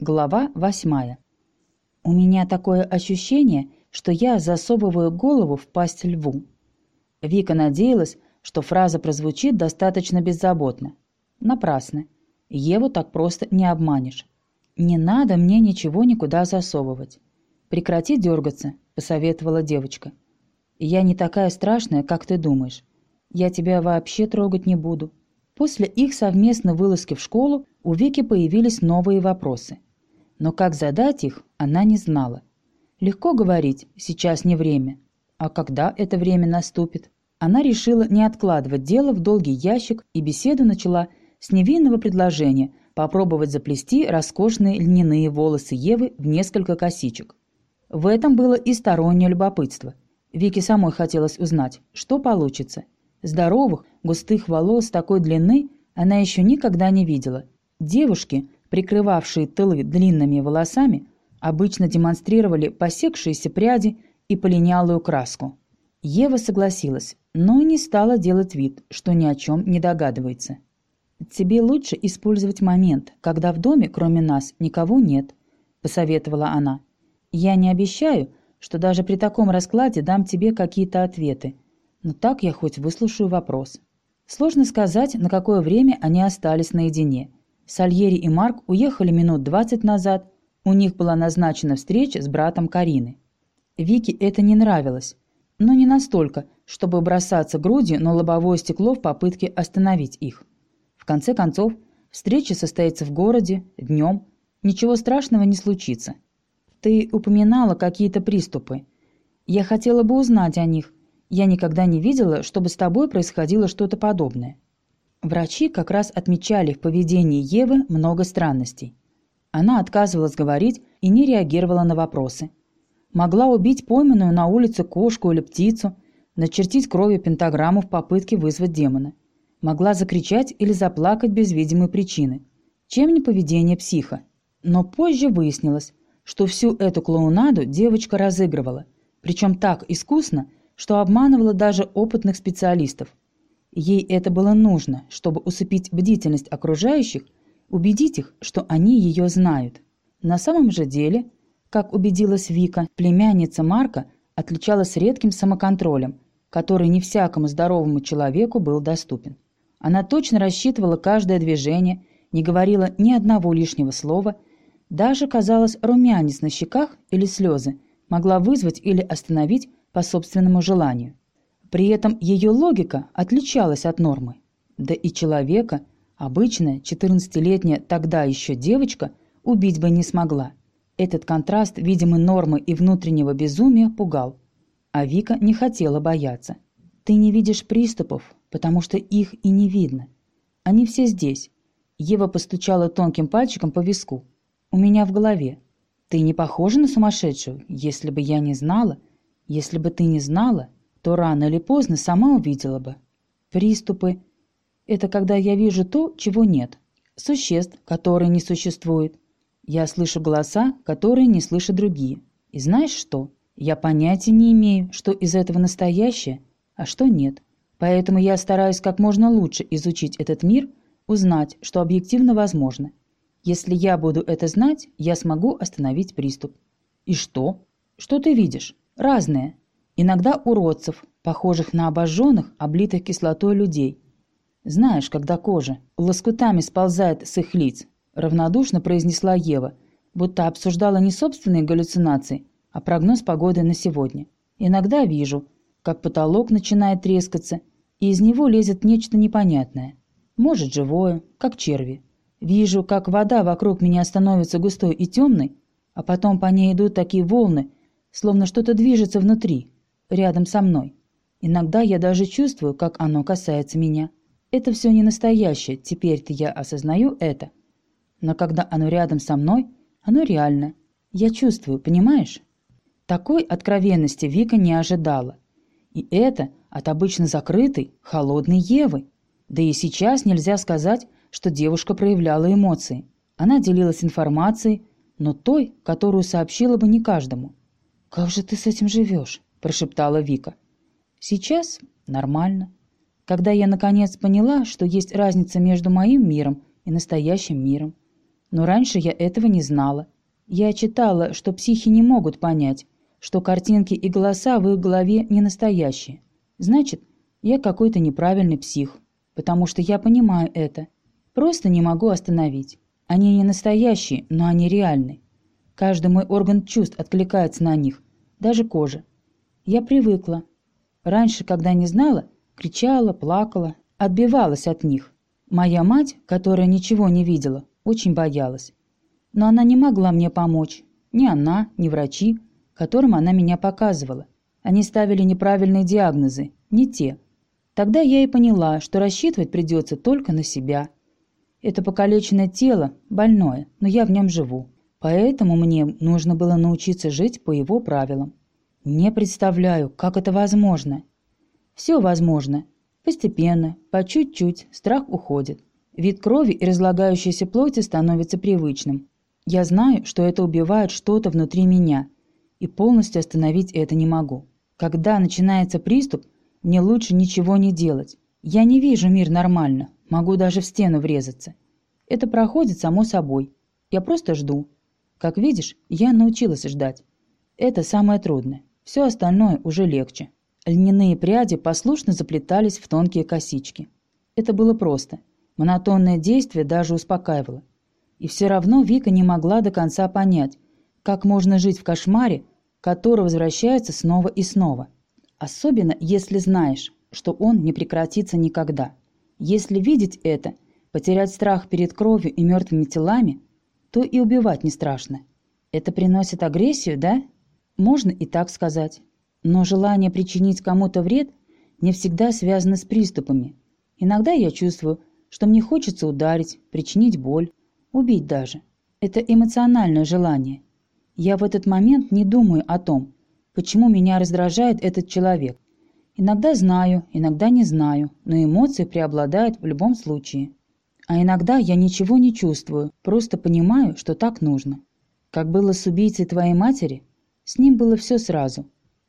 Глава восьмая. У меня такое ощущение, что я засовываю голову в пасть льву. Вика надеялась, что фраза прозвучит достаточно беззаботно. Напрасно. Еву так просто не обманешь. «Не надо мне ничего никуда засовывать. Прекрати дергаться», – посоветовала девочка. «Я не такая страшная, как ты думаешь. Я тебя вообще трогать не буду». После их совместной вылазки в школу у Вики появились новые вопросы – но как задать их, она не знала. Легко говорить «сейчас не время», а когда это время наступит? Она решила не откладывать дело в долгий ящик и беседу начала с невинного предложения попробовать заплести роскошные льняные волосы Евы в несколько косичек. В этом было и стороннее любопытство. Вике самой хотелось узнать, что получится. Здоровых, густых волос такой длины она еще никогда не видела. Девушки, прикрывавшие тылы длинными волосами, обычно демонстрировали посекшиеся пряди и полинялую краску. Ева согласилась, но не стала делать вид, что ни о чем не догадывается. «Тебе лучше использовать момент, когда в доме, кроме нас, никого нет», – посоветовала она. «Я не обещаю, что даже при таком раскладе дам тебе какие-то ответы, но так я хоть выслушаю вопрос». Сложно сказать, на какое время они остались наедине – Сальери и Марк уехали минут двадцать назад. У них была назначена встреча с братом Карины. Вике это не нравилось, но не настолько, чтобы бросаться грудью на лобовое стекло в попытке остановить их. В конце концов, встреча состоится в городе, днем. Ничего страшного не случится. Ты упоминала какие-то приступы. Я хотела бы узнать о них. Я никогда не видела, чтобы с тобой происходило что-то подобное. Врачи как раз отмечали в поведении Евы много странностей. Она отказывалась говорить и не реагировала на вопросы. Могла убить пойманную на улице кошку или птицу, начертить кровью пентаграмму в попытке вызвать демона. Могла закричать или заплакать без видимой причины. Чем не поведение психа? Но позже выяснилось, что всю эту клоунаду девочка разыгрывала, причем так искусно, что обманывала даже опытных специалистов – Ей это было нужно, чтобы усыпить бдительность окружающих, убедить их, что они ее знают. На самом же деле, как убедилась Вика, племянница Марка отличалась редким самоконтролем, который не всякому здоровому человеку был доступен. Она точно рассчитывала каждое движение, не говорила ни одного лишнего слова, даже, казалось, румянец на щеках или слезы могла вызвать или остановить по собственному желанию. При этом ее логика отличалась от нормы. Да и человека, обычная 14-летняя тогда еще девочка, убить бы не смогла. Этот контраст видимой нормы и внутреннего безумия пугал. А Вика не хотела бояться. «Ты не видишь приступов, потому что их и не видно. Они все здесь». Ева постучала тонким пальчиком по виску. «У меня в голове. Ты не похожа на сумасшедшую, если бы я не знала. Если бы ты не знала, то рано или поздно сама увидела бы. Приступы – это когда я вижу то, чего нет. Существ, которые не существуют. Я слышу голоса, которые не слышат другие. И знаешь что? Я понятия не имею, что из этого настоящее, а что нет. Поэтому я стараюсь как можно лучше изучить этот мир, узнать, что объективно возможно. Если я буду это знать, я смогу остановить приступ. И что? Что ты видишь? Разное. Иногда уродцев, похожих на обожженных, облитых кислотой людей. Знаешь, когда кожа лоскутами сползает с их лиц, равнодушно произнесла Ева, будто обсуждала не собственные галлюцинации, а прогноз погоды на сегодня. Иногда вижу, как потолок начинает трескаться, и из него лезет нечто непонятное. Может, живое, как черви. Вижу, как вода вокруг меня становится густой и темной, а потом по ней идут такие волны, словно что-то движется внутри, рядом со мной. Иногда я даже чувствую, как оно касается меня. Это все не настоящее, теперь-то я осознаю это. Но когда оно рядом со мной, оно реально. Я чувствую, понимаешь? Такой откровенности Вика не ожидала. И это от обычно закрытой, холодной Евы. Да и сейчас нельзя сказать, что девушка проявляла эмоции. Она делилась информацией, но той, которую сообщила бы не каждому. «Как же ты с этим живешь?» – прошептала Вика. «Сейчас нормально. Когда я наконец поняла, что есть разница между моим миром и настоящим миром. Но раньше я этого не знала. Я читала, что психи не могут понять, что картинки и голоса в их голове не настоящие. Значит, я какой-то неправильный псих, потому что я понимаю это. Просто не могу остановить. Они не настоящие, но они реальны. Каждый мой орган чувств откликается на них, даже кожа. Я привыкла. Раньше, когда не знала, кричала, плакала, отбивалась от них. Моя мать, которая ничего не видела, очень боялась. Но она не могла мне помочь. Ни она, ни врачи, которым она меня показывала. Они ставили неправильные диагнозы, не те. Тогда я и поняла, что рассчитывать придется только на себя. Это покалеченное тело, больное, но я в нем живу. Поэтому мне нужно было научиться жить по его правилам. Не представляю, как это возможно. Все возможно. Постепенно, по чуть-чуть, страх уходит. Вид крови и разлагающейся плоти становится привычным. Я знаю, что это убивает что-то внутри меня, и полностью остановить это не могу. Когда начинается приступ, мне лучше ничего не делать. Я не вижу мир нормально, могу даже в стену врезаться. Это проходит само собой. Я просто жду. Как видишь, я научилась ждать. Это самое трудное. Все остальное уже легче. Льняные пряди послушно заплетались в тонкие косички. Это было просто. Монотонное действие даже успокаивало. И все равно Вика не могла до конца понять, как можно жить в кошмаре, который возвращается снова и снова. Особенно, если знаешь, что он не прекратится никогда. Если видеть это, потерять страх перед кровью и мертвыми телами, то и убивать не страшно. Это приносит агрессию, да? Можно и так сказать. Но желание причинить кому-то вред не всегда связано с приступами. Иногда я чувствую, что мне хочется ударить, причинить боль, убить даже. Это эмоциональное желание. Я в этот момент не думаю о том, почему меня раздражает этот человек. Иногда знаю, иногда не знаю, но эмоции преобладают в любом случае. А иногда я ничего не чувствую, просто понимаю, что так нужно. Как было с убийцей твоей матери, с ним было все сразу.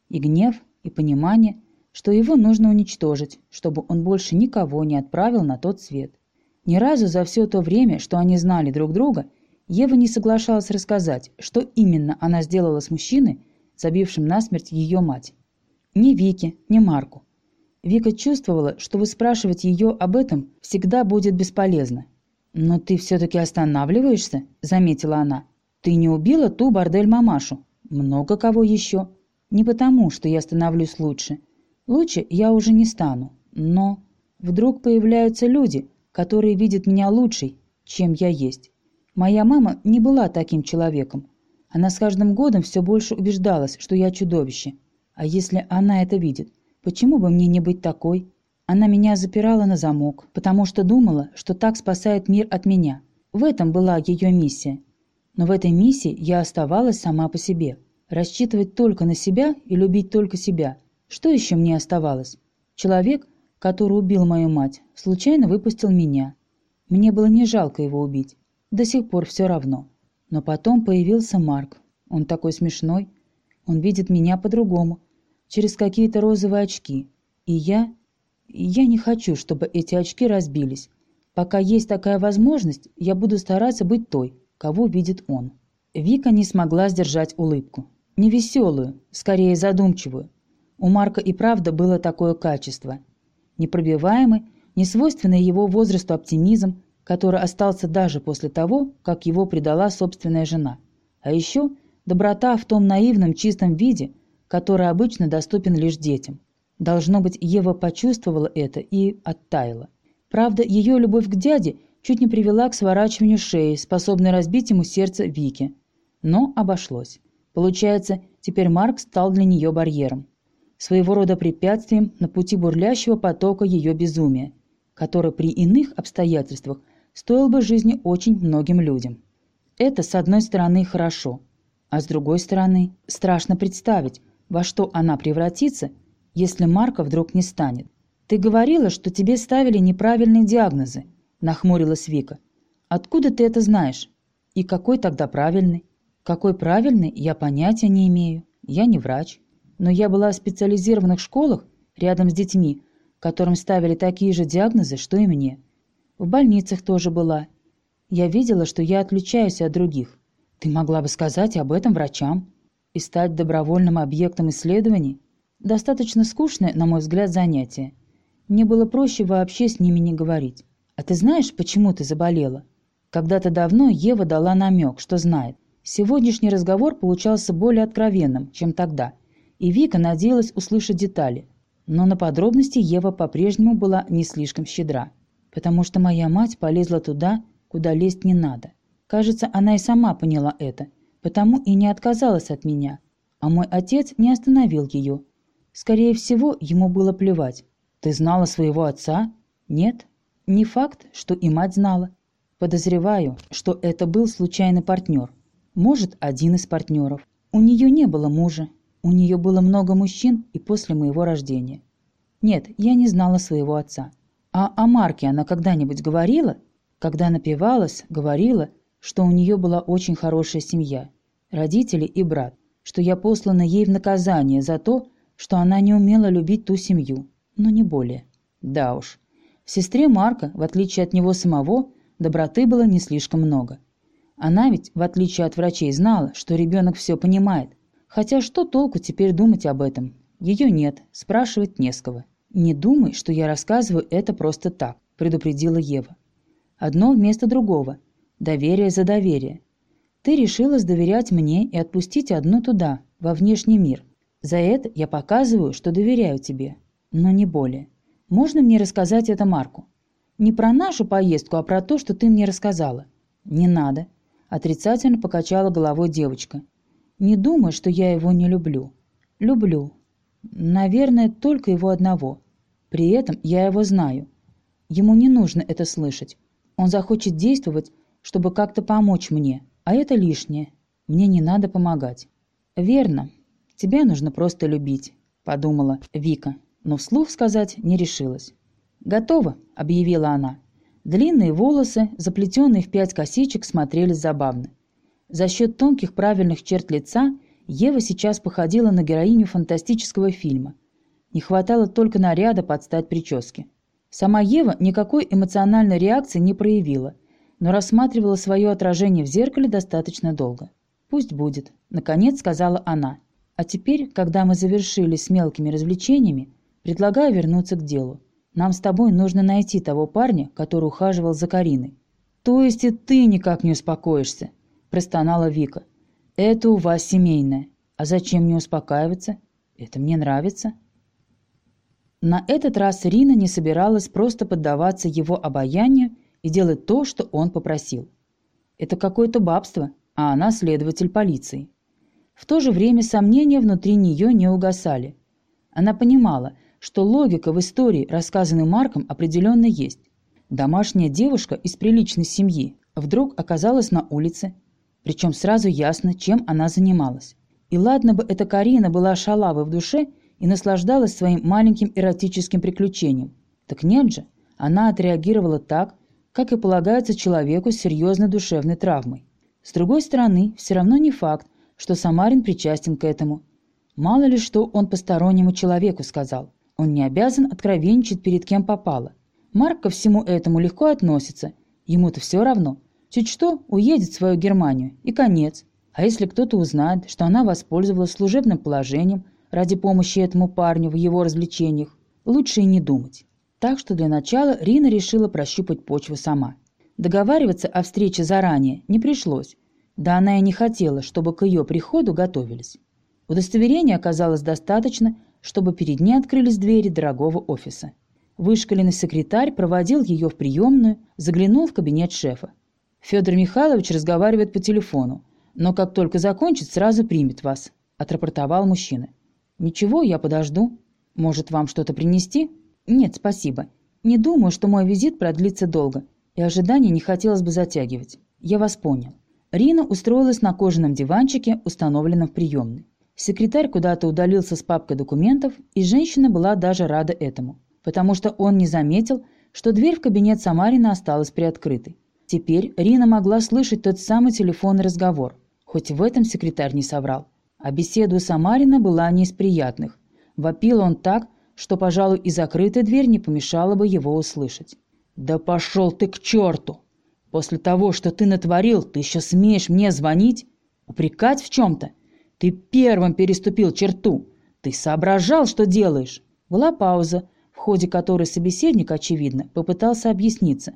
И гнев, и понимание, что его нужно уничтожить, чтобы он больше никого не отправил на тот свет. Ни разу за все то время, что они знали друг друга, Ева не соглашалась рассказать, что именно она сделала с мужчиной, забившим насмерть ее мать. Ни Вике, ни Марку. Вика чувствовала, что выспрашивать ее об этом всегда будет бесполезно. «Но ты все-таки останавливаешься?» – заметила она. «Ты не убила ту бордель-мамашу. Много кого еще. Не потому, что я становлюсь лучше. Лучше я уже не стану. Но вдруг появляются люди, которые видят меня лучшей, чем я есть. Моя мама не была таким человеком. Она с каждым годом все больше убеждалась, что я чудовище. А если она это видит, Почему бы мне не быть такой? Она меня запирала на замок, потому что думала, что так спасает мир от меня. В этом была ее миссия. Но в этой миссии я оставалась сама по себе. Рассчитывать только на себя и любить только себя. Что еще мне оставалось? Человек, который убил мою мать, случайно выпустил меня. Мне было не жалко его убить. До сих пор все равно. Но потом появился Марк. Он такой смешной. Он видит меня по-другому через какие-то розовые очки. И я... Я не хочу, чтобы эти очки разбились. Пока есть такая возможность, я буду стараться быть той, кого видит он. Вика не смогла сдержать улыбку. Не веселую, скорее задумчивую. У Марка и правда было такое качество. Непробиваемый, несвойственный его возрасту оптимизм, который остался даже после того, как его предала собственная жена. А еще доброта в том наивном чистом виде, который обычно доступен лишь детям. Должно быть, Ева почувствовала это и оттаяла. Правда, ее любовь к дяде чуть не привела к сворачиванию шеи, способной разбить ему сердце Вики. Но обошлось. Получается, теперь Марк стал для нее барьером. Своего рода препятствием на пути бурлящего потока ее безумия, который при иных обстоятельствах стоил бы жизни очень многим людям. Это, с одной стороны, хорошо, а с другой стороны, страшно представить, во что она превратится, если Марка вдруг не станет. «Ты говорила, что тебе ставили неправильные диагнозы», – нахмурилась Вика. «Откуда ты это знаешь? И какой тогда правильный?» «Какой правильный, я понятия не имею. Я не врач. Но я была в специализированных школах рядом с детьми, которым ставили такие же диагнозы, что и мне. В больницах тоже была. Я видела, что я отличаюсь от других. Ты могла бы сказать об этом врачам и стать добровольным объектом исследований. Достаточно скучное, на мой взгляд, занятие. Мне было проще вообще с ними не говорить. А ты знаешь, почему ты заболела? Когда-то давно Ева дала намек, что знает. Сегодняшний разговор получался более откровенным, чем тогда, и Вика надеялась услышать детали. Но на подробности Ева по-прежнему была не слишком щедра, потому что моя мать полезла туда, куда лезть не надо. Кажется, она и сама поняла это, потому и не отказалась от меня. А мой отец не остановил ее. Скорее всего, ему было плевать. «Ты знала своего отца?» «Нет. Не факт, что и мать знала. Подозреваю, что это был случайный партнер. Может, один из партнеров. У нее не было мужа. У нее было много мужчин и после моего рождения. Нет, я не знала своего отца. А о Марке она когда-нибудь говорила? Когда напивалась, говорила, что у нее была очень хорошая семья, родители и брат, что я послана ей в наказание за то, что она не умела любить ту семью, но не более. Да уж, сестре Марка, в отличие от него самого, доброты было не слишком много. Она ведь, в отличие от врачей, знала, что ребенок все понимает. Хотя что толку теперь думать об этом? Ее нет, спрашивать не с кого. «Не думай, что я рассказываю это просто так», – предупредила Ева. «Одно вместо другого. Доверие за доверие. Ты решилась доверять мне и отпустить одну туда, во внешний мир. За это я показываю, что доверяю тебе. Но не более. Можно мне рассказать это Марку? Не про нашу поездку, а про то, что ты мне рассказала. Не надо. Отрицательно покачала головой девочка. Не думай, что я его не люблю. Люблю. Наверное, только его одного. При этом я его знаю. Ему не нужно это слышать. Он захочет действовать, чтобы как-то помочь мне, а это лишнее. Мне не надо помогать. Верно. Тебя нужно просто любить, подумала Вика, но вслух сказать не решилась. «Готово», — объявила она. Длинные волосы, заплетенные в пять косичек, смотрелись забавно. За счет тонких правильных черт лица Ева сейчас походила на героиню фантастического фильма. Не хватало только наряда под стать прическе. Сама Ева никакой эмоциональной реакции не проявила, но рассматривала свое отражение в зеркале достаточно долго. «Пусть будет», — наконец сказала она. «А теперь, когда мы завершили с мелкими развлечениями, предлагаю вернуться к делу. Нам с тобой нужно найти того парня, который ухаживал за Кариной». «То есть и ты никак не успокоишься?» – простонала Вика. «Это у вас семейное. А зачем не успокаиваться? Это мне нравится». На этот раз Рина не собиралась просто поддаваться его обаянию и делать то, что он попросил. Это какое-то бабство, а она следователь полиции. В то же время сомнения внутри нее не угасали. Она понимала, что логика в истории, рассказанной Марком, определенно есть. Домашняя девушка из приличной семьи вдруг оказалась на улице, причем сразу ясно, чем она занималась. И ладно бы эта Карина была шалавой в душе и наслаждалась своим маленьким эротическим приключением. Так нет же, она отреагировала так, как и полагается человеку с серьезной душевной травмой. С другой стороны, все равно не факт, что Самарин причастен к этому. Мало ли что он постороннему человеку сказал. Он не обязан откровенничать перед кем попало. Марк ко всему этому легко относится. Ему-то все равно. Чуть что, уедет в свою Германию. И конец. А если кто-то узнает, что она воспользовалась служебным положением – ради помощи этому парню в его развлечениях, лучше и не думать. Так что для начала Рина решила прощупать почву сама. Договариваться о встрече заранее не пришлось. Да она и не хотела, чтобы к ее приходу готовились. Удостоверения оказалось достаточно, чтобы перед ней открылись двери дорогого офиса. Вышкаленный секретарь проводил ее в приемную, заглянул в кабинет шефа. «Федор Михайлович разговаривает по телефону, но как только закончит, сразу примет вас», – отрапортовал мужчина. «Ничего, я подожду. Может, вам что-то принести?» «Нет, спасибо. Не думаю, что мой визит продлится долго, и ожидания не хотелось бы затягивать. Я вас понял». Рина устроилась на кожаном диванчике, установленном в приемной. Секретарь куда-то удалился с папкой документов, и женщина была даже рада этому, потому что он не заметил, что дверь в кабинет Самарина осталась приоткрытой. Теперь Рина могла слышать тот самый телефонный разговор, хоть в этом секретарь не соврал. А беседа Самарина была не из приятных. Вопил он так, что, пожалуй, и закрытая дверь не помешала бы его услышать. «Да пошел ты к черту!» После того, что ты натворил, ты еще смеешь мне звонить? Упрекать в чем-то? Ты первым переступил черту. Ты соображал, что делаешь?» Была пауза, в ходе которой собеседник, очевидно, попытался объясниться.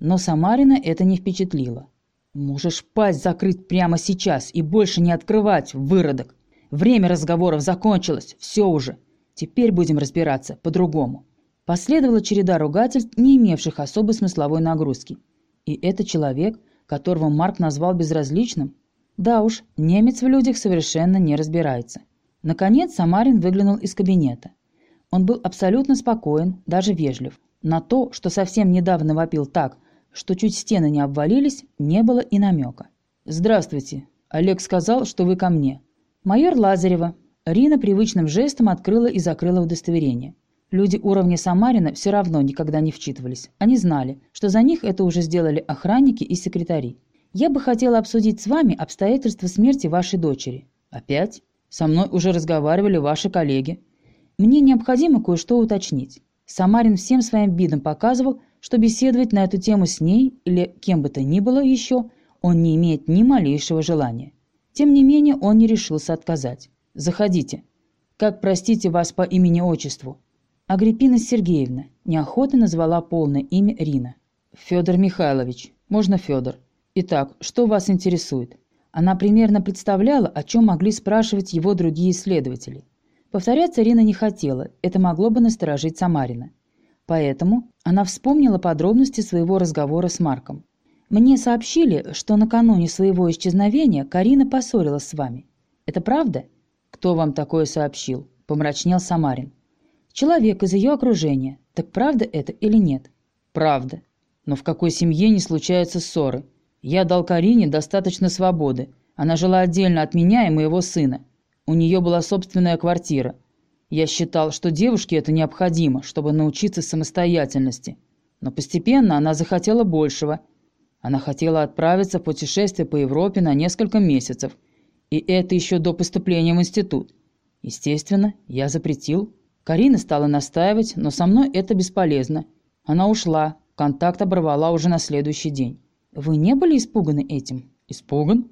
Но Самарина это не впечатлило. «Можешь пасть закрыть прямо сейчас и больше не открывать, выродок. Время разговоров закончилось, все уже. Теперь будем разбираться по-другому». Последовала череда ругательств, не имевших особой смысловой нагрузки. И это человек, которого Марк назвал безразличным? Да уж, немец в людях совершенно не разбирается. Наконец Самарин выглянул из кабинета. Он был абсолютно спокоен, даже вежлив. На то, что совсем недавно вопил так, что чуть стены не обвалились, не было и намека. «Здравствуйте. Олег сказал, что вы ко мне». «Майор Лазарева». Рина привычным жестом открыла и закрыла удостоверение. Люди уровня Самарина все равно никогда не вчитывались. Они знали, что за них это уже сделали охранники и секретари. «Я бы хотела обсудить с вами обстоятельства смерти вашей дочери». «Опять? Со мной уже разговаривали ваши коллеги». «Мне необходимо кое-что уточнить». Самарин всем своим видом показывал, что беседовать на эту тему с ней или кем бы то ни было еще он не имеет ни малейшего желания. Тем не менее он не решился отказать. «Заходите. Как, простите вас по имени-отчеству?» Агриппина Сергеевна неохотно назвала полное имя Рина. «Федор Михайлович. Можно Федор. Итак, что вас интересует?» Она примерно представляла, о чем могли спрашивать его другие исследователи. Повторяться Рина не хотела, это могло бы насторожить Самарина. Поэтому она вспомнила подробности своего разговора с Марком. «Мне сообщили, что накануне своего исчезновения Карина поссорилась с вами. Это правда?» «Кто вам такое сообщил?» – помрачнел Самарин. Человек из ее окружения. Так правда это или нет? Правда. Но в какой семье не случаются ссоры? Я дал Карине достаточно свободы. Она жила отдельно от меня и моего сына. У нее была собственная квартира. Я считал, что девушке это необходимо, чтобы научиться самостоятельности. Но постепенно она захотела большего. Она хотела отправиться в путешествие по Европе на несколько месяцев. И это еще до поступления в институт. Естественно, я запретил. Карина стала настаивать, но со мной это бесполезно. Она ушла, контакт оборвала уже на следующий день. Вы не были испуганы этим? Испуган?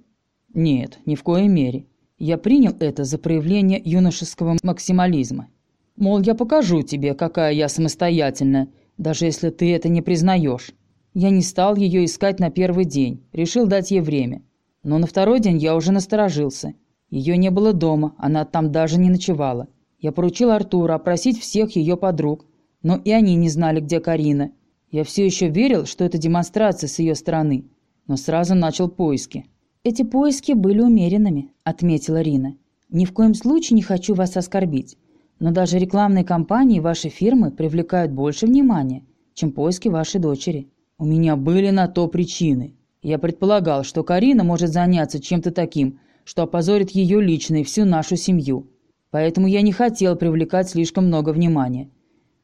Нет, ни в коей мере. Я принял это за проявление юношеского максимализма. Мол, я покажу тебе, какая я самостоятельная, даже если ты это не признаешь. Я не стал ее искать на первый день, решил дать ей время. Но на второй день я уже насторожился. Ее не было дома, она там даже не ночевала. Я поручил Артуру опросить всех ее подруг, но и они не знали, где Карина. Я все еще верил, что это демонстрация с ее стороны, но сразу начал поиски. «Эти поиски были умеренными», — отметила Рина. «Ни в коем случае не хочу вас оскорбить, но даже рекламные кампании вашей фирмы привлекают больше внимания, чем поиски вашей дочери. У меня были на то причины. Я предполагал, что Карина может заняться чем-то таким, что опозорит ее лично и всю нашу семью. Поэтому я не хотел привлекать слишком много внимания.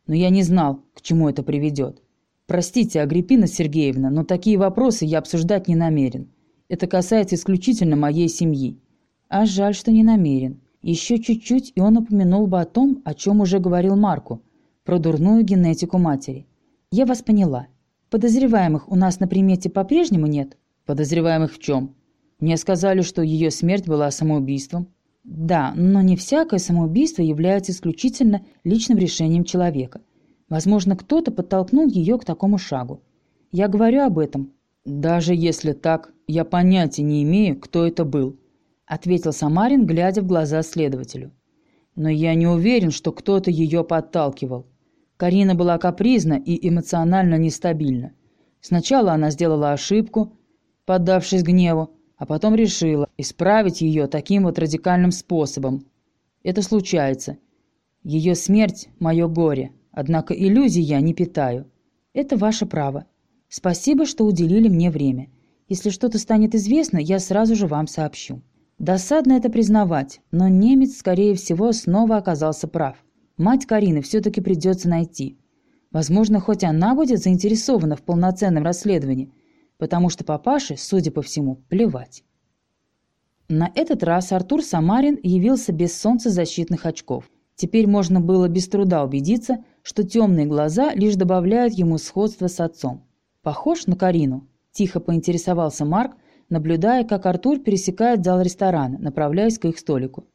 Но я не знал, к чему это приведет. Простите, Агриппина Сергеевна, но такие вопросы я обсуждать не намерен. Это касается исключительно моей семьи. А жаль, что не намерен. Еще чуть-чуть, и он упомянул бы о том, о чем уже говорил Марку, про дурную генетику матери. Я вас поняла. Подозреваемых у нас на примете по-прежнему нет? Подозреваемых в чем? Мне сказали, что ее смерть была самоубийством. Да, но не всякое самоубийство является исключительно личным решением человека. Возможно, кто-то подтолкнул ее к такому шагу. Я говорю об этом. Даже если так, я понятия не имею, кто это был, ответил Самарин, глядя в глаза следователю. Но я не уверен, что кто-то ее подталкивал. Карина была капризна и эмоционально нестабильна. Сначала она сделала ошибку, поддавшись гневу, а потом решила исправить ее таким вот радикальным способом. Это случается. Ее смерть – мое горе, однако иллюзий я не питаю. Это ваше право. Спасибо, что уделили мне время. Если что-то станет известно, я сразу же вам сообщу. Досадно это признавать, но немец, скорее всего, снова оказался прав. Мать Карины все-таки придется найти. Возможно, хоть она будет заинтересована в полноценном расследовании, потому что папаше, судя по всему, плевать. На этот раз Артур Самарин явился без солнцезащитных очков. Теперь можно было без труда убедиться, что темные глаза лишь добавляют ему сходство с отцом. Похож на Карину? Тихо поинтересовался Марк, наблюдая, как Артур пересекает зал ресторана, направляясь к их столику.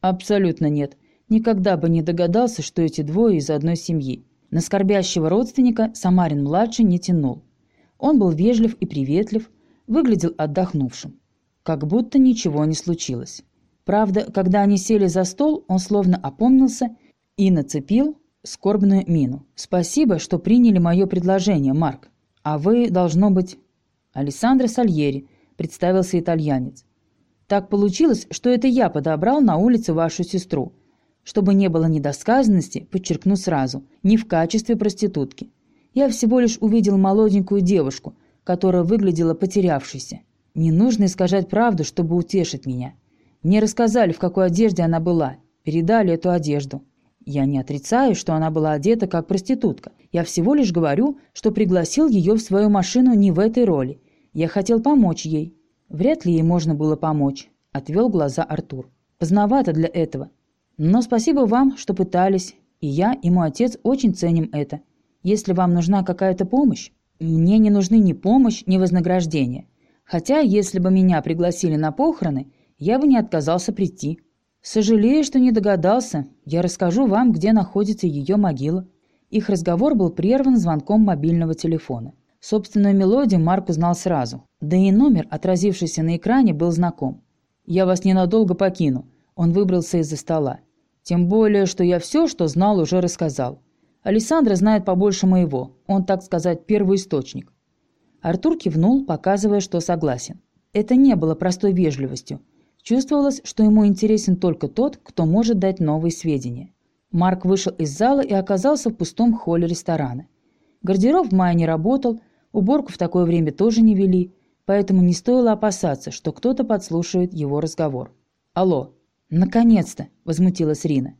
«Абсолютно нет. Никогда бы не догадался, что эти двое из одной семьи». На скорбящего родственника Самарин-младший не тянул. Он был вежлив и приветлив, выглядел отдохнувшим. Как будто ничего не случилось. Правда, когда они сели за стол, он словно опомнился и нацепил скорбную мину. «Спасибо, что приняли мое предложение, Марк. А вы, должно быть...» «Алессандро Сальери», — представился итальянец. «Так получилось, что это я подобрал на улице вашу сестру. Чтобы не было недосказанности, подчеркну сразу, не в качестве проститутки. Я всего лишь увидел молоденькую девушку, которая выглядела потерявшейся. Не нужно искажать правду, чтобы утешить меня. Мне рассказали, в какой одежде она была, передали эту одежду. Я не отрицаю, что она была одета как проститутка. Я всего лишь говорю, что пригласил ее в свою машину не в этой роли. Я хотел помочь ей. Вряд ли ей можно было помочь, отвел глаза Артур. Поздновато для этого. Но спасибо вам, что пытались, и я, и мой отец очень ценим это. Если вам нужна какая-то помощь, мне не нужны ни помощь, ни вознаграждение. Хотя, если бы меня пригласили на похороны, я бы не отказался прийти. Сожалею, что не догадался. Я расскажу вам, где находится ее могила. Их разговор был прерван звонком мобильного телефона. Собственную мелодию Марк узнал сразу. Да и номер, отразившийся на экране, был знаком. «Я вас ненадолго покину». Он выбрался из-за стола. «Тем более, что я все, что знал, уже рассказал. Александра знает побольше моего. Он, так сказать, первый источник». Артур кивнул, показывая, что согласен. Это не было простой вежливостью. Чувствовалось, что ему интересен только тот, кто может дать новые сведения. Марк вышел из зала и оказался в пустом холле ресторана. Гардероб в мае не работал, уборку в такое время тоже не вели, поэтому не стоило опасаться, что кто-то подслушает его разговор. «Алло!» «Наконец-то!» – возмутилась Рина.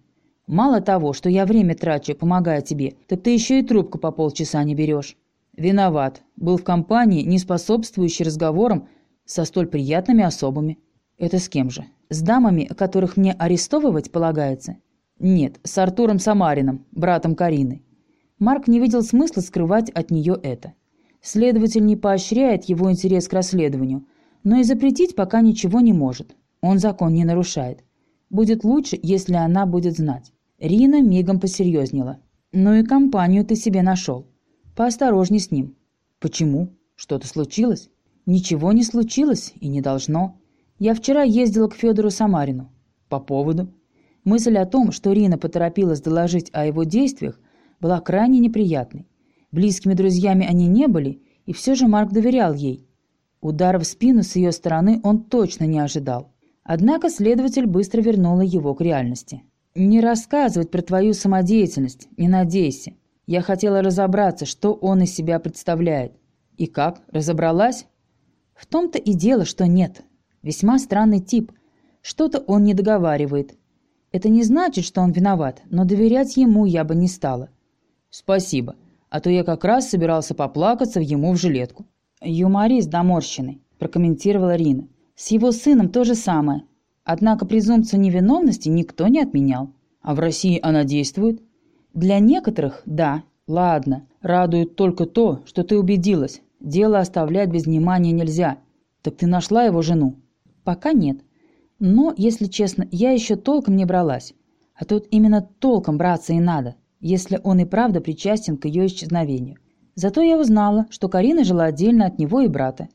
«Мало того, что я время трачу, помогая тебе, так ты еще и трубку по полчаса не берешь». «Виноват. Был в компании, не способствующей разговорам со столь приятными особами». «Это с кем же? С дамами, которых мне арестовывать полагается?» «Нет, с Артуром Самарином, братом Карины». Марк не видел смысла скрывать от нее это. Следователь не поощряет его интерес к расследованию, но и запретить пока ничего не может. Он закон не нарушает. Будет лучше, если она будет знать. Рина мигом посерьезнела. «Ну и компанию ты себе нашел. Поосторожней с ним». «Почему? Что-то случилось?» «Ничего не случилось и не должно. Я вчера ездила к Федору Самарину. По поводу. Мысль о том, что Рина поторопилась доложить о его действиях, была крайне неприятной. Близкими друзьями они не были, и все же Марк доверял ей. Удара в спину с ее стороны он точно не ожидал. Однако следователь быстро вернула его к реальности. «Не рассказывать про твою самодеятельность, не надейся. Я хотела разобраться, что он из себя представляет. И как, разобралась?» «В том-то и дело, что нет. Весьма странный тип. Что-то он не договаривает. Это не значит, что он виноват, но доверять ему я бы не стала. Спасибо. А то я как раз собирался поплакаться ему в жилетку. Юморист доморщенный, прокомментировала Рина. С его сыном то же самое. Однако презумпцию невиновности никто не отменял. А в России она действует? Для некоторых – да. Ладно, радует только то, что ты убедилась. Дело оставлять без внимания нельзя. Так ты нашла его жену? Пока нет. Но, если честно, я еще толком не бралась. А тут именно толком браться и надо, если он и правда причастен к ее исчезновению. Зато я узнала, что Карина жила отдельно от него и брата.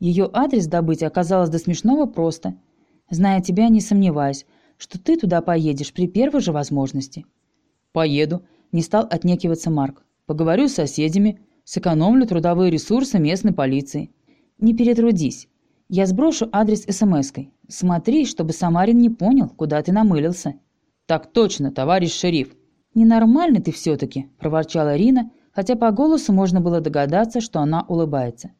Ее адрес добыть оказалось до смешного просто. Зная тебя, не сомневаюсь, что ты туда поедешь при первой же возможности. «Поеду», – не стал отнекиваться Марк. «Поговорю с соседями, сэкономлю трудовые ресурсы местной полиции». «Не перетрудись. Я сброшу адрес смс-кой. Смотри, чтобы Самарин не понял, куда ты намылился». «Так точно, товарищ шериф». «Ненормальный ты все-таки», – проворчала Рина, хотя по голосу можно было догадаться, что она улыбается.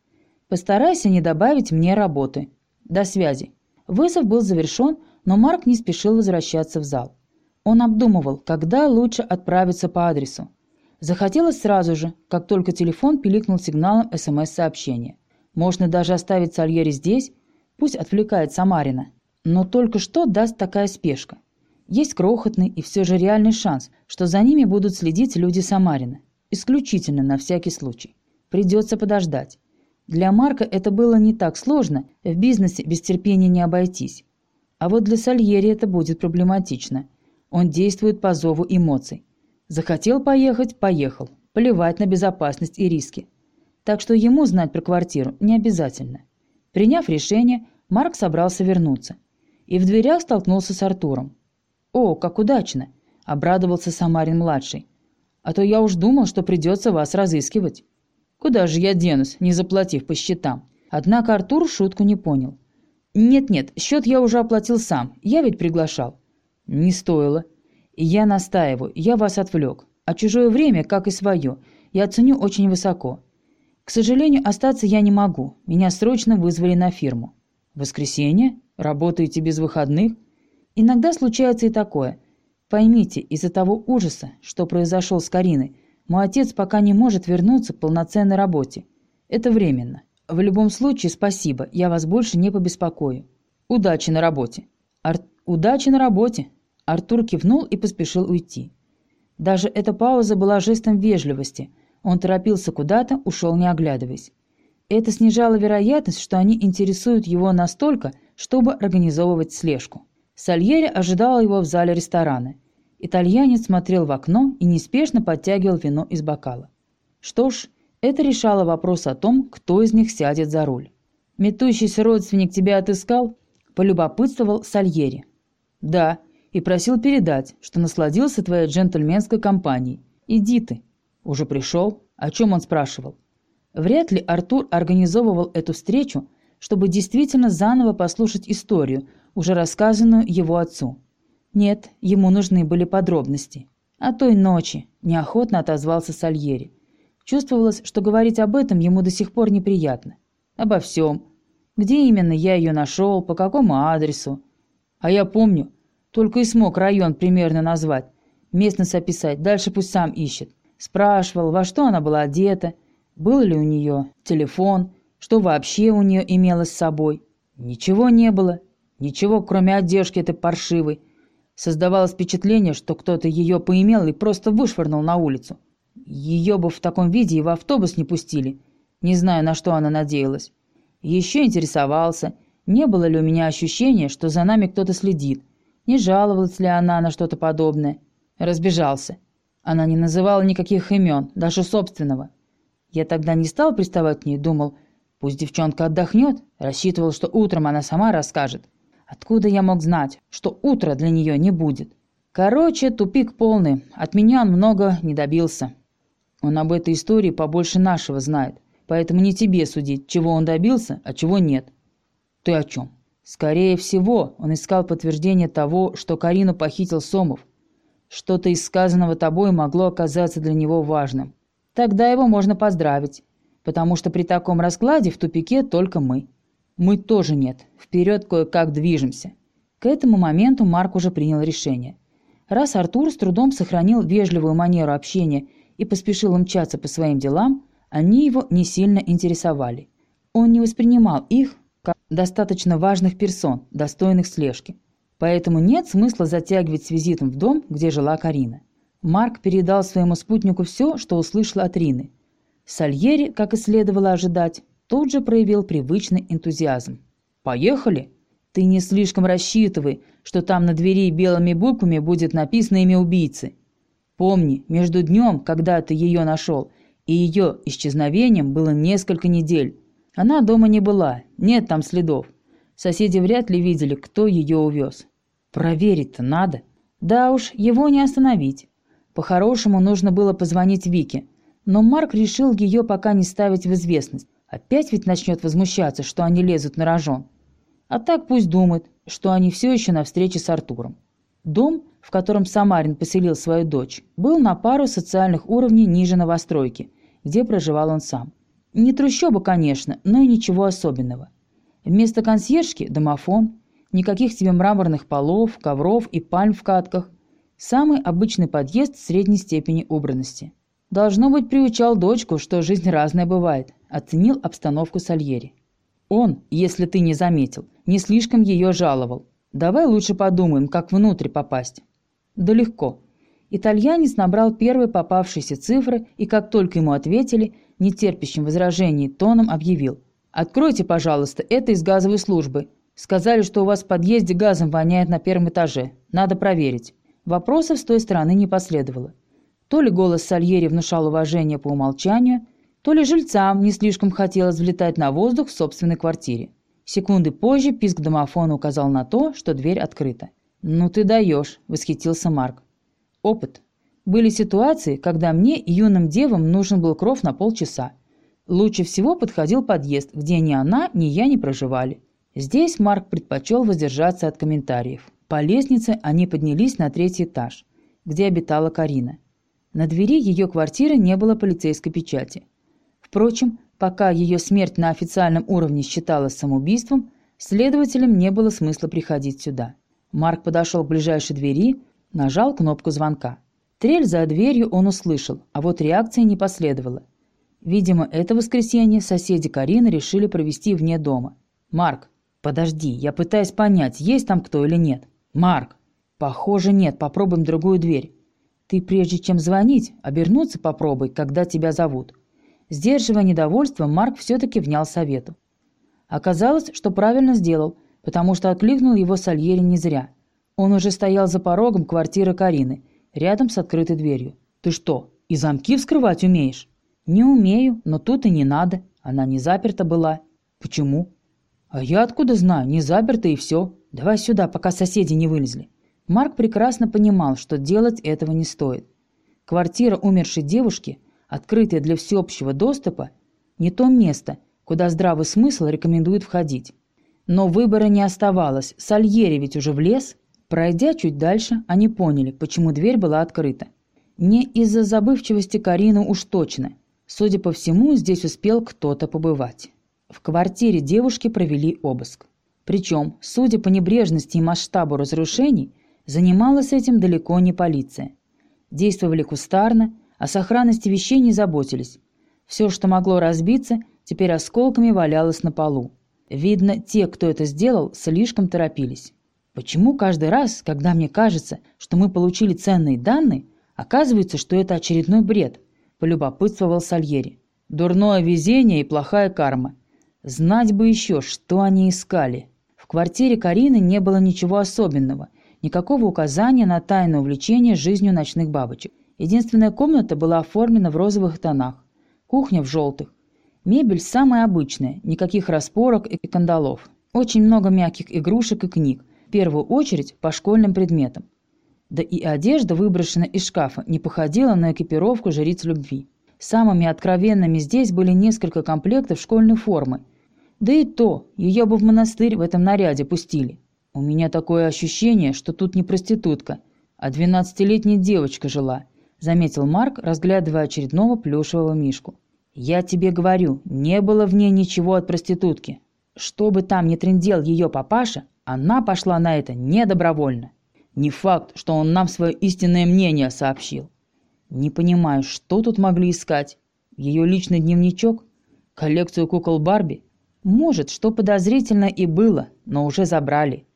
«Постарайся не добавить мне работы. До связи». Вызов был завершен, но Марк не спешил возвращаться в зал. Он обдумывал, когда лучше отправиться по адресу. Захотелось сразу же, как только телефон пиликнул сигналом СМС-сообщения. Можно даже оставить Сальери здесь, пусть отвлекает Самарина. Но только что даст такая спешка? Есть крохотный и все же реальный шанс, что за ними будут следить люди Самарина. Исключительно на всякий случай. Придется подождать. Для Марка это было не так сложно, в бизнесе без терпения не обойтись. А вот для Сальери это будет проблематично. Он действует по зову эмоций. Захотел поехать – поехал. Плевать на безопасность и риски. Так что ему знать про квартиру не обязательно. Приняв решение, Марк собрался вернуться. И в дверях столкнулся с Артуром. «О, как удачно!» – обрадовался Самарин-младший. «А то я уж думал, что придется вас разыскивать». «Куда же я денусь, не заплатив по счетам?» Однако Артур шутку не понял. «Нет-нет, счет я уже оплатил сам, я ведь приглашал». «Не стоило. Я настаиваю, я вас отвлек. А чужое время, как и свое, я ценю очень высоко. К сожалению, остаться я не могу. Меня срочно вызвали на фирму. Воскресенье? Работаете без выходных? Иногда случается и такое. Поймите, из-за того ужаса, что произошел с Кариной, мой отец пока не может вернуться к полноценной работе. Это временно. В любом случае, спасибо, я вас больше не побеспокою. Удачи на работе. Ар... Удачи на работе. Артур кивнул и поспешил уйти. Даже эта пауза была жестом вежливости. Он торопился куда-то, ушел не оглядываясь. Это снижало вероятность, что они интересуют его настолько, чтобы организовывать слежку. Сальери ожидал его в зале ресторана. Итальянец смотрел в окно и неспешно подтягивал вино из бокала. Что ж, это решало вопрос о том, кто из них сядет за руль. «Метущийся родственник тебя отыскал?» – полюбопытствовал Сальери. «Да, и просил передать, что насладился твоей джентльменской компанией. Иди ты». «Уже пришел? О чем он спрашивал?» Вряд ли Артур организовывал эту встречу, чтобы действительно заново послушать историю, уже рассказанную его отцу. Нет, ему нужны были подробности. О той ночи неохотно отозвался Сальери. Чувствовалось, что говорить об этом ему до сих пор неприятно. Обо всем. Где именно я ее нашел, по какому адресу. А я помню, только и смог район примерно назвать. Местность описать, дальше пусть сам ищет. Спрашивал, во что она была одета, был ли у нее телефон, что вообще у нее имелось с собой. Ничего не было. Ничего, кроме одежки этой паршивой. Создавалось впечатление, что кто-то ее поимел и просто вышвырнул на улицу. Ее бы в таком виде и в автобус не пустили. Не знаю, на что она надеялась. Еще интересовался, не было ли у меня ощущения, что за нами кто-то следит. Не жаловалась ли она на что-то подобное. Разбежался. Она не называла никаких имен, даже собственного. Я тогда не стал приставать к ней, думал, пусть девчонка отдохнет, рассчитывал, что утром она сама расскажет. Откуда я мог знать, что утро для нее не будет? Короче, тупик полный. От меня он много не добился. Он об этой истории побольше нашего знает, поэтому не тебе судить, чего он добился, а чего нет. Ты о чем? Скорее всего, он искал подтверждение того, что Карину похитил Сомов. Что-то из сказанного тобой могло оказаться для него важным. Тогда его можно поздравить, потому что при таком раскладе в тупике только мы. Мы тоже нет, вперед кое-как движемся. К этому моменту Марк уже принял решение. Раз Артур с трудом сохранил вежливую манеру общения и поспешил умчаться по своим делам, они его не сильно интересовали. Он не воспринимал их как достаточно важных персон, достойных слежки. Поэтому нет смысла затягивать с визитом в дом, где жила Карина. Марк передал своему спутнику все, что услышал от Рины. Сальери, как и следовало ожидать, тут же проявил привычный энтузиазм. «Поехали!» «Ты не слишком рассчитывай, что там на двери белыми буквами будет написано имя убийцы. Помни, между днем, когда ты ее нашел, и ее исчезновением было несколько недель. Она дома не была, нет там следов. Соседи вряд ли видели, кто ее увез. Проверить-то надо. Да уж, его не остановить. По-хорошему нужно было позвонить Вике, но Марк решил ее пока не ставить в известность. Опять ведь начнет возмущаться, что они лезут на рожон. А так пусть думает, что они все еще на встрече с Артуром. Дом, в котором Самарин поселил свою дочь, был на пару социальных уровней ниже новостройки, где проживал он сам. Не трущоба, конечно, но и ничего особенного. Вместо консьержки – домофон, никаких тебе мраморных полов, ковров и пальм в катках. Самый обычный подъезд средней степени убранности. Должно быть, приучал дочку, что жизнь разная бывает, оценил обстановку Сальери. Он, если ты не заметил, не слишком ее жаловал. Давай лучше подумаем, как внутрь попасть. Да легко. Итальянец набрал первые попавшиеся цифры, и как только ему ответили, нетерпящим возражений тоном объявил. «Откройте, пожалуйста, это из газовой службы. Сказали, что у вас в подъезде газом воняет на первом этаже. Надо проверить». Вопросов с той стороны не последовало. То ли голос Сальери внушал уважение по умолчанию, то ли жильцам не слишком хотелось влетать на воздух в собственной квартире. Секунды позже писк домофона указал на то, что дверь открыта. «Ну ты даешь», – восхитился Марк. «Опыт. Были ситуации, когда мне, юным девам, нужен был кров на полчаса. Лучше всего подходил подъезд, где ни она, ни я не проживали. Здесь Марк предпочел воздержаться от комментариев. По лестнице они поднялись на третий этаж, где обитала Карина. На двери ее квартиры не было полицейской печати. Впрочем, пока ее смерть на официальном уровне считалась самоубийством, следователям не было смысла приходить сюда. Марк подошел к ближайшей двери, нажал кнопку звонка. Трель за дверью он услышал, а вот реакции не последовало. Видимо, это воскресенье соседи Карины решили провести вне дома. «Марк, подожди, я пытаюсь понять, есть там кто или нет». «Марк, похоже нет, попробуем другую дверь». «Ты прежде чем звонить, обернуться попробуй, когда тебя зовут». Сдерживая недовольство, Марк все-таки внял совету. Оказалось, что правильно сделал, потому что откликнул его Сальери не зря. Он уже стоял за порогом квартиры Карины – рядом с открытой дверью. «Ты что, и замки вскрывать умеешь?» «Не умею, но тут и не надо. Она не заперта была». «Почему?» «А я откуда знаю? Не заперта и все. Давай сюда, пока соседи не вылезли». Марк прекрасно понимал, что делать этого не стоит. Квартира умершей девушки, открытая для всеобщего доступа, не то место, куда здравый смысл рекомендует входить. Но выбора не оставалось, Сальери ведь уже влез – Пройдя чуть дальше, они поняли, почему дверь была открыта. Не из-за забывчивости Карины уж точно. Судя по всему, здесь успел кто-то побывать. В квартире девушки провели обыск. Причем, судя по небрежности и масштабу разрушений, занималась этим далеко не полиция. Действовали кустарно, с сохранности вещей не заботились. Все, что могло разбиться, теперь осколками валялось на полу. Видно, те, кто это сделал, слишком торопились. Почему каждый раз, когда мне кажется, что мы получили ценные данные, оказывается, что это очередной бред? Полюбопытствовал Сальери. Дурное везение и плохая карма. Знать бы еще, что они искали. В квартире Карины не было ничего особенного, никакого указания на тайное увлечение жизнью ночных бабочек. Единственная комната была оформлена в розовых тонах, кухня в желтых. Мебель самая обычная, никаких распорок и кандалов. Очень много мягких игрушек и книг, первую очередь по школьным предметам. Да и одежда, выброшенная из шкафа, не походила на экипировку жриц любви. Самыми откровенными здесь были несколько комплектов школьной формы. Да и то, ее бы в монастырь в этом наряде пустили. У меня такое ощущение, что тут не проститутка, а двенадцатилетняя девочка жила, заметил Марк, разглядывая очередного плюшевого мишку. Я тебе говорю, не было в ней ничего от проститутки. Что бы там ни трендел ее папаша, она пошла на это недобровольно. Не факт, что он нам свое истинное мнение сообщил. Не понимаю, что тут могли искать? Ее личный дневничок? Коллекцию кукол Барби? Может, что подозрительно и было, но уже забрали.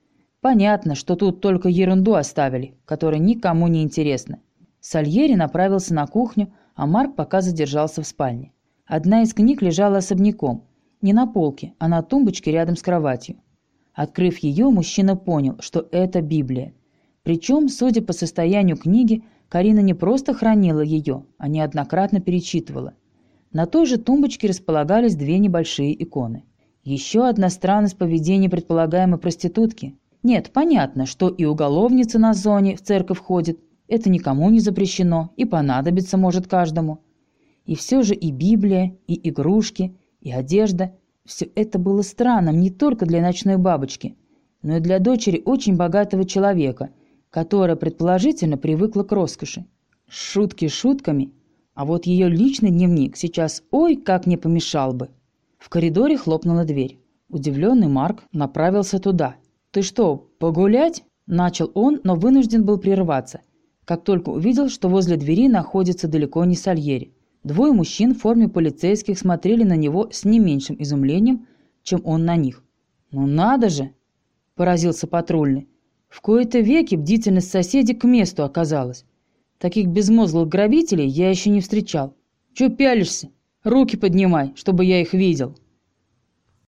Понятно, что тут только ерунду оставили, которая никому не интересна. Сальери направился на кухню, а Марк пока задержался в спальне. Одна из книг лежала особняком. Не на полке, а на тумбочке рядом с кроватью. Открыв ее, мужчина понял, что это Библия. Причем, судя по состоянию книги, Карина не просто хранила ее, а неоднократно перечитывала. На той же тумбочке располагались две небольшие иконы. Еще одна странность поведения предполагаемой проститутки. Нет, понятно, что и уголовница на зоне в церковь ходит. Это никому не запрещено и понадобится может каждому. И все же и Библия, и игрушки, и одежда – все это было странным не только для ночной бабочки, но и для дочери очень богатого человека, которая, предположительно, привыкла к роскоши. Шутки шутками, а вот ее личный дневник сейчас ой как не помешал бы. В коридоре хлопнула дверь. Удивленный Марк направился туда. «Ты что, погулять?» – начал он, но вынужден был прерваться, как только увидел, что возле двери находится далеко не Сальери. Двое мужчин в форме полицейских смотрели на него с не меньшим изумлением, чем он на них. «Ну надо же!» – поразился патрульный. В кои-то веки бдительность соседей к месту оказалась. Таких безмозглых грабителей я еще не встречал. Че пялишься? Руки поднимай, чтобы я их видел.